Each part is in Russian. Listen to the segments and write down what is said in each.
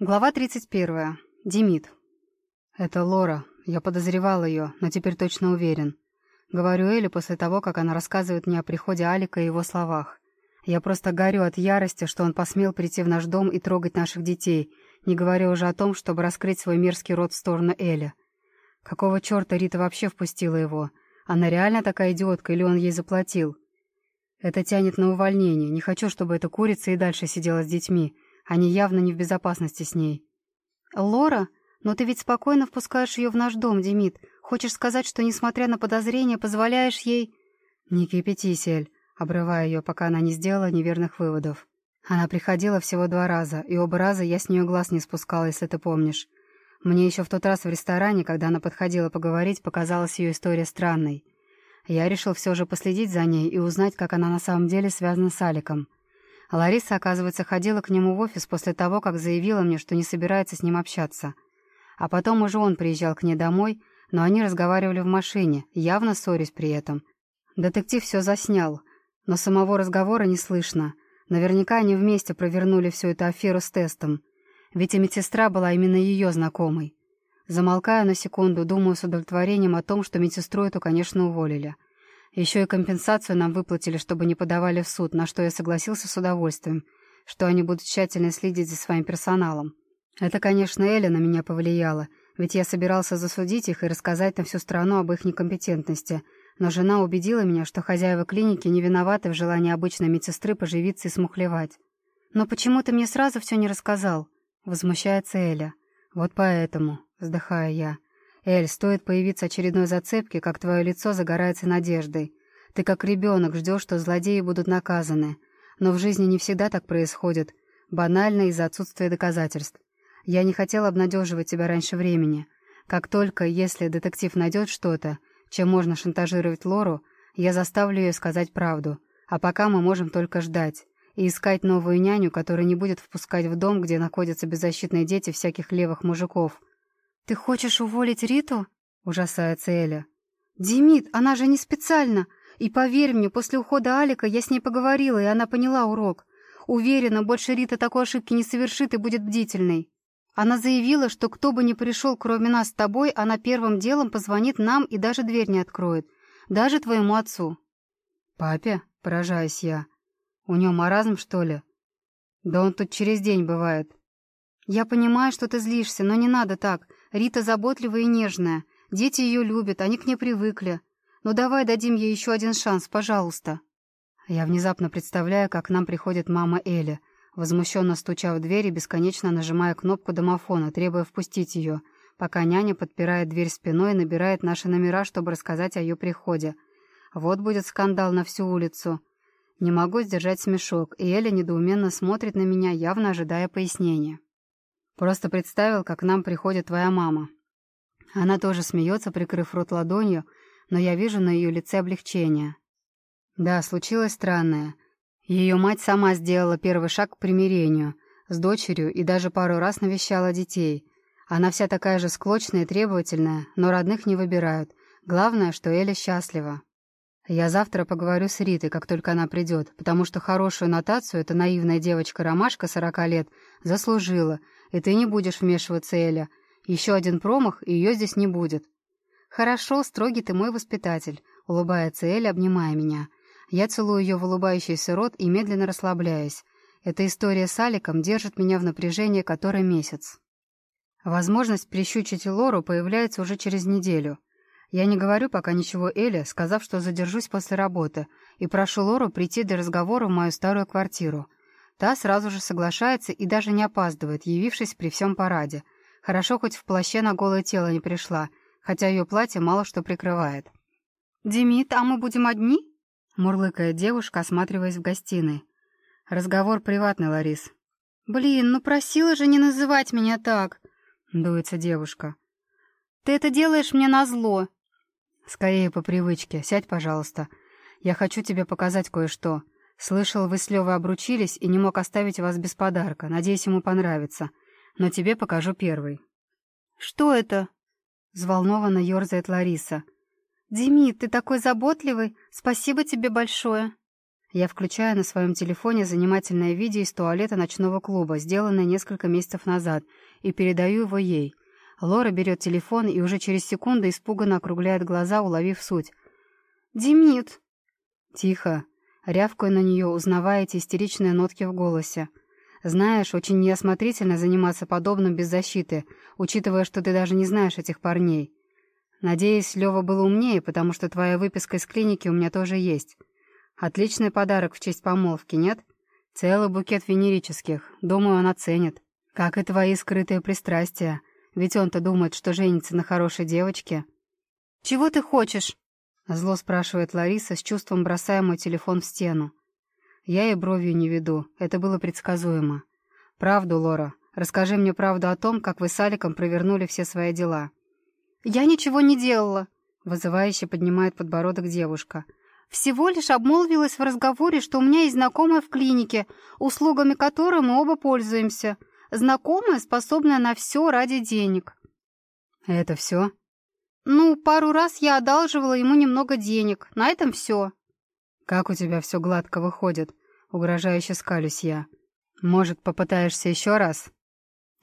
Глава 31. Демид. «Это Лора. Я подозревал ее, но теперь точно уверен. Говорю Эле после того, как она рассказывает мне о приходе Алика и его словах. Я просто горю от ярости, что он посмел прийти в наш дом и трогать наших детей, не говоря уже о том, чтобы раскрыть свой мерзкий рот в сторону Эли. Какого черта Рита вообще впустила его? Она реально такая идиотка или он ей заплатил? Это тянет на увольнение. Не хочу, чтобы эта курица и дальше сидела с детьми». Они явно не в безопасности с ней. «Лора? Но ты ведь спокойно впускаешь ее в наш дом, Демид. Хочешь сказать, что, несмотря на подозрения, позволяешь ей...» «Не кипятись, Эль», обрывая ее, пока она не сделала неверных выводов. Она приходила всего два раза, и оба раза я с нее глаз не спускала, если ты помнишь. Мне еще в тот раз в ресторане, когда она подходила поговорить, показалась ее история странной. Я решил все же последить за ней и узнать, как она на самом деле связана с Аликом. А Лариса, оказывается, ходила к нему в офис после того, как заявила мне, что не собирается с ним общаться. А потом уже он приезжал к ней домой, но они разговаривали в машине, явно ссорясь при этом. Детектив все заснял, но самого разговора не слышно. Наверняка они вместе провернули всю эту аферу с тестом. Ведь и медсестра была именно ее знакомой. Замолкаю на секунду, думаю с удовлетворением о том, что медсестру эту, конечно, уволили. Еще и компенсацию нам выплатили, чтобы не подавали в суд, на что я согласился с удовольствием, что они будут тщательно следить за своим персоналом. Это, конечно, Эля на меня повлияла, ведь я собирался засудить их и рассказать на всю страну об их некомпетентности, но жена убедила меня, что хозяева клиники не виноваты в желании обычной медсестры поживиться и смухлевать. «Но почему ты мне сразу все не рассказал?» — возмущается Эля. «Вот поэтому», — вздыхаю я. «Эль, стоит появиться очередной зацепки, как твое лицо загорается надеждой. Ты как ребенок ждешь, что злодеи будут наказаны. Но в жизни не всегда так происходит. Банально из-за отсутствия доказательств. Я не хотел обнадеживать тебя раньше времени. Как только, если детектив найдет что-то, чем можно шантажировать Лору, я заставлю ее сказать правду. А пока мы можем только ждать. И искать новую няню, которая не будет впускать в дом, где находятся беззащитные дети всяких левых мужиков. «Ты хочешь уволить Риту?» — ужасается Эля. «Димит, она же не специально. И поверь мне, после ухода Алика я с ней поговорила, и она поняла урок. Уверена, больше Рита такой ошибки не совершит и будет бдительной. Она заявила, что кто бы ни пришел, кроме нас с тобой, она первым делом позвонит нам и даже дверь не откроет. Даже твоему отцу». «Папе?» — поражаюсь я. «У него маразм, что ли?» «Да он тут через день бывает». «Я понимаю, что ты злишься, но не надо так. Рита заботливая и нежная. Дети ее любят, они к ней привыкли. Ну давай дадим ей еще один шанс, пожалуйста». Я внезапно представляю, как к нам приходит мама Эли, возмущенно стуча в дверь и бесконечно нажимая кнопку домофона, требуя впустить ее, пока няня подпирает дверь спиной и набирает наши номера, чтобы рассказать о ее приходе. Вот будет скандал на всю улицу. Не могу сдержать смешок, и Эля недоуменно смотрит на меня, явно ожидая пояснения. Просто представил, как к нам приходит твоя мама. Она тоже смеется, прикрыв рот ладонью, но я вижу на ее лице облегчение. Да, случилось странное. Ее мать сама сделала первый шаг к примирению с дочерью и даже пару раз навещала детей. Она вся такая же склочная и требовательная, но родных не выбирают. Главное, что Эля счастлива. Я завтра поговорю с Ритой, как только она придет, потому что хорошую нотацию эта наивная девочка-ромашка сорока лет заслужила — и ты не будешь вмешиваться, Эля. Еще один промах, и ее здесь не будет». «Хорошо, строгий ты мой воспитатель», — улыбается Эля, обнимая меня. Я целую ее в улыбающийся рот и медленно расслабляюсь. Эта история с Аликом держит меня в напряжении который месяц. Возможность прищучить Лору появляется уже через неделю. Я не говорю пока ничего Эле, сказав, что задержусь после работы, и прошу Лору прийти для разговора в мою старую квартиру — Та сразу же соглашается и даже не опаздывает, явившись при всем параде. Хорошо, хоть в плаще на голое тело не пришла, хотя ее платье мало что прикрывает. «Демид, а мы будем одни?» — мурлыкает девушка, осматриваясь в гостиной. «Разговор приватный, Ларис». «Блин, ну просила же не называть меня так!» — дуется девушка. «Ты это делаешь мне назло!» «Скорее по привычке. Сядь, пожалуйста. Я хочу тебе показать кое-что». Слышал, вы с Левой обручились и не мог оставить вас без подарка. Надеюсь, ему понравится. Но тебе покажу первый». «Что это?» — взволнованно ерзает Лариса. «Демид, ты такой заботливый. Спасибо тебе большое». Я включаю на своем телефоне занимательное видео из туалета ночного клуба, сделанное несколько месяцев назад, и передаю его ей. Лора берет телефон и уже через секунду испуганно округляет глаза, уловив суть. «Демид!» «Тихо!» Рявкаю на нее, узнавая эти истеричные нотки в голосе. «Знаешь, очень неосмотрительно заниматься подобным без защиты, учитывая, что ты даже не знаешь этих парней. Надеюсь, Лева был умнее, потому что твоя выписка из клиники у меня тоже есть. Отличный подарок в честь помолвки, нет? Целый букет венерических. Думаю, он оценит. Как и твои скрытые пристрастия. Ведь он-то думает, что женится на хорошей девочке. «Чего ты хочешь?» Зло спрашивает Лариса, с чувством бросая мой телефон в стену. Я и бровью не веду, это было предсказуемо. Правду, Лора. Расскажи мне правду о том, как вы с Аликом провернули все свои дела. «Я ничего не делала», — вызывающе поднимает подбородок девушка. Всего лишь обмолвилась в разговоре, что у меня есть знакомая в клинике, услугами которой мы оба пользуемся. Знакомая, способная на все ради денег. Это все? Ну, пару раз я одалживала ему немного денег. На этом все. Как у тебя все гладко выходит? Угрожающе скалюсь я. Может, попытаешься еще раз?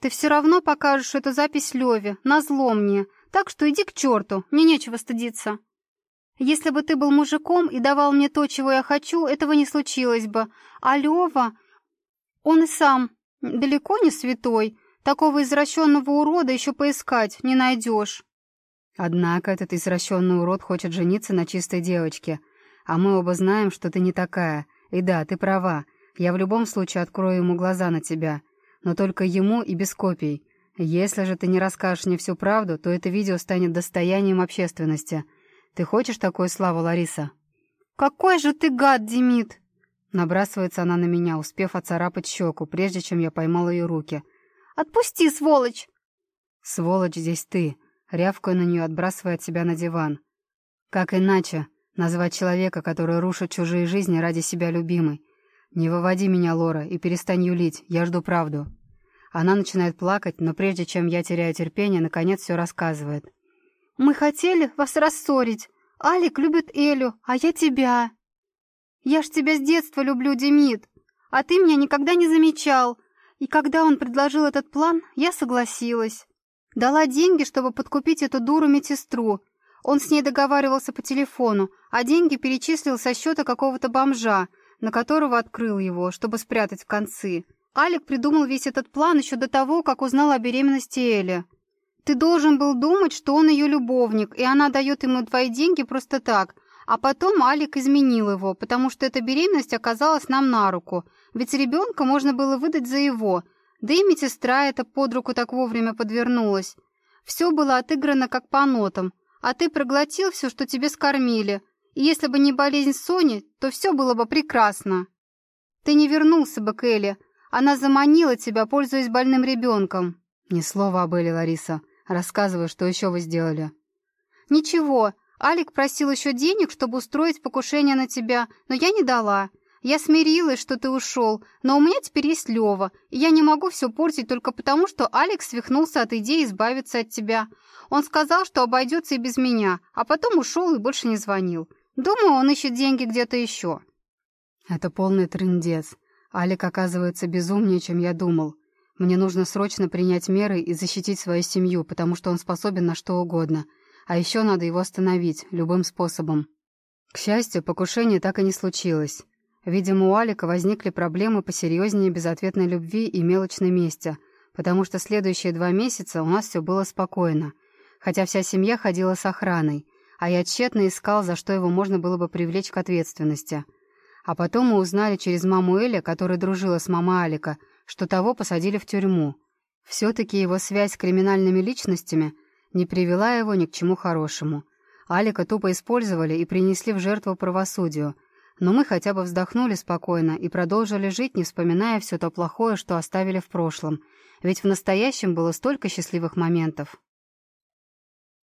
Ты все равно покажешь эту запись Леве, назло мне. Так что иди к черту, мне нечего стыдиться. Если бы ты был мужиком и давал мне то, чего я хочу, этого не случилось бы. А Лёва, он и сам далеко не святой. Такого извращенного урода еще поискать не найдешь. Однако этот извращенный урод хочет жениться на чистой девочке. А мы оба знаем, что ты не такая. И да, ты права. Я в любом случае открою ему глаза на тебя. Но только ему и без копий. Если же ты не расскажешь мне всю правду, то это видео станет достоянием общественности — ты хочешь такую славу, Лариса?» «Какой же ты гад, Демид!» Набрасывается она на меня, успев оцарапать щеку, прежде чем я поймал ее руки. «Отпусти, сволочь!» «Сволочь здесь ты!» Рявкаю на нее, отбрасывая от себя на диван. «Как иначе назвать человека, который рушит чужие жизни ради себя любимой? Не выводи меня, Лора, и перестань юлить, я жду правду». Она начинает плакать, но прежде чем я теряю терпение, наконец все рассказывает. Мы хотели вас рассорить. Алик любит Элю, а я тебя. Я ж тебя с детства люблю, Демид. А ты меня никогда не замечал. И когда он предложил этот план, я согласилась. Дала деньги, чтобы подкупить эту дуру медсестру. Он с ней договаривался по телефону, а деньги перечислил со счета какого-то бомжа, на которого открыл его, чтобы спрятать в концы. Алик придумал весь этот план еще до того, как узнал о беременности Эли. Ты должен был думать, что он ее любовник, и она дает ему твои деньги просто так. А потом Алик изменил его, потому что эта беременность оказалась нам на руку. Ведь ребенка можно было выдать за его. Да и медсестра эта под руку так вовремя подвернулась. Все было отыграно как по нотам. А ты проглотил все, что тебе скормили. И если бы не болезнь Сони, то все было бы прекрасно. Ты не вернулся бы к Эле. Она заманила тебя, пользуясь больным ребенком. Ни слова об Эле, Лариса. Рассказывай, что еще вы сделали». «Ничего. Алик просил еще денег, чтобы устроить покушение на тебя, но я не дала. Я смирилась, что ты ушел, но у меня теперь есть Лева, и я не могу все портить только потому, что Алекс свихнулся от идеи избавиться от тебя. Он сказал, что обойдется и без меня, а потом ушел и больше не звонил. Думаю, он ищет деньги где-то еще». «Это полный трындец. Алик оказывается безумнее, чем я думал. Мне нужно срочно принять меры и защитить свою семью, потому что он способен на что угодно. А еще надо его остановить, любым способом. К счастью, покушение так и не случилось. Видимо, у Алика возникли проблемы посерьезнее безответной любви и мелочной мести, потому что следующие два месяца у нас все было спокойно, хотя вся семья ходила с охраной, а я тщетно искал, за что его можно было бы привлечь к ответственности. А потом мы узнали через маму Эля, которая дружила с мамой Алика, что того посадили в тюрьму. Все-таки его связь с криминальными личностями не привела его ни к чему хорошему. Алика тупо использовали и принесли в жертву правосудию. Но мы хотя бы вздохнули спокойно и продолжили жить, не вспоминая все то плохое, что оставили в прошлом. Ведь в настоящем было столько счастливых моментов.